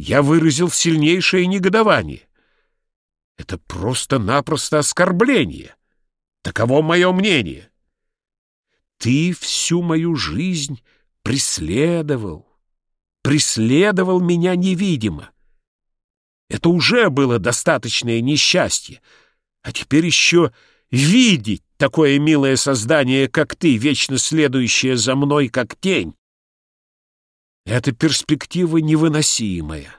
я выразил сильнейшее негодование. Это просто-напросто оскорбление. Таково мое мнение. Ты всю мою жизнь преследовал, преследовал меня невидимо. Это уже было достаточное несчастье. А теперь еще видеть такое милое создание, как ты, вечно следующее за мной, как тень. Эта перспектива невыносимая.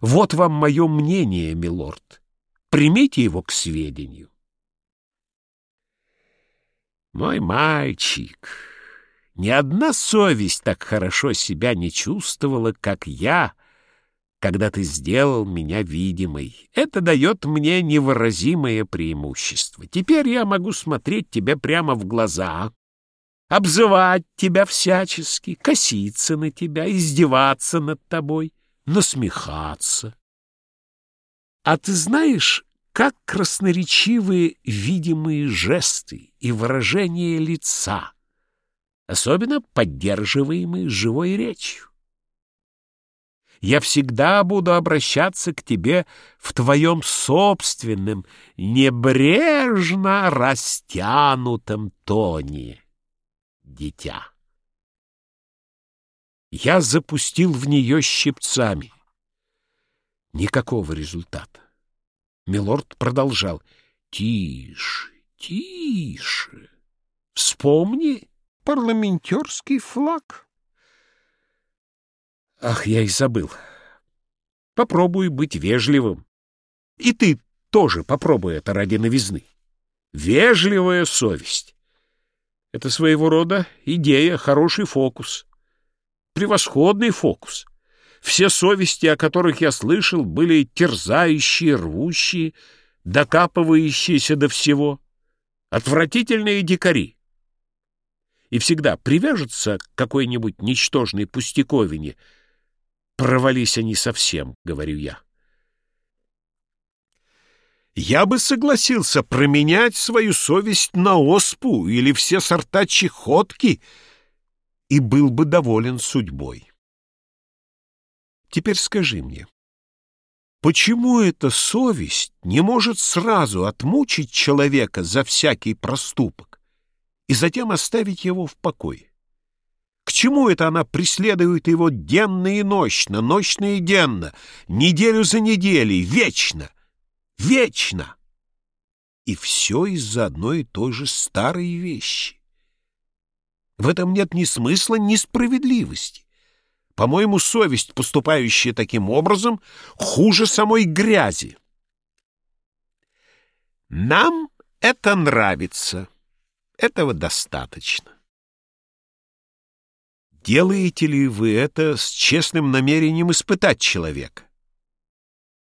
Вот вам мое мнение, милорд. Примите его к сведению. Мой мальчик, ни одна совесть так хорошо себя не чувствовала, как я, когда ты сделал меня видимой. Это дает мне невыразимое преимущество. Теперь я могу смотреть тебе прямо в глаза, обзывать тебя всячески, коситься на тебя, издеваться над тобой, насмехаться. А ты знаешь, как красноречивые видимые жесты и выражения лица, особенно поддерживаемые живой речью. Я всегда буду обращаться к тебе в твоем собственном, небрежно растянутом тоне дитя. Я запустил в нее щипцами. Никакого результата. Милорд продолжал. «Тише, тише. Вспомни парламентерский флаг». Ах, я и забыл. Попробуй быть вежливым. И ты тоже попробуй это ради новизны. Вежливая совесть. Это своего рода идея, хороший фокус. Превосходный фокус. Все совести, о которых я слышал, были терзающие, рвущие, докапывающиеся до всего. Отвратительные дикари. И всегда привяжутся к какой-нибудь ничтожной пустяковине. Провались они совсем, говорю я. Я бы согласился променять свою совесть на оспу или все сорта чехотки и был бы доволен судьбой. Теперь скажи мне, почему эта совесть не может сразу отмучить человека за всякий проступок и затем оставить его в покое? К чему это она преследует его денно и ночно, ночно и денно, неделю за неделей, вечно? Вечно! И все из-за одной и той же старой вещи. В этом нет ни смысла, ни справедливости. По-моему, совесть, поступающая таким образом, хуже самой грязи. Нам это нравится. Этого достаточно. Делаете ли вы это с честным намерением испытать человека?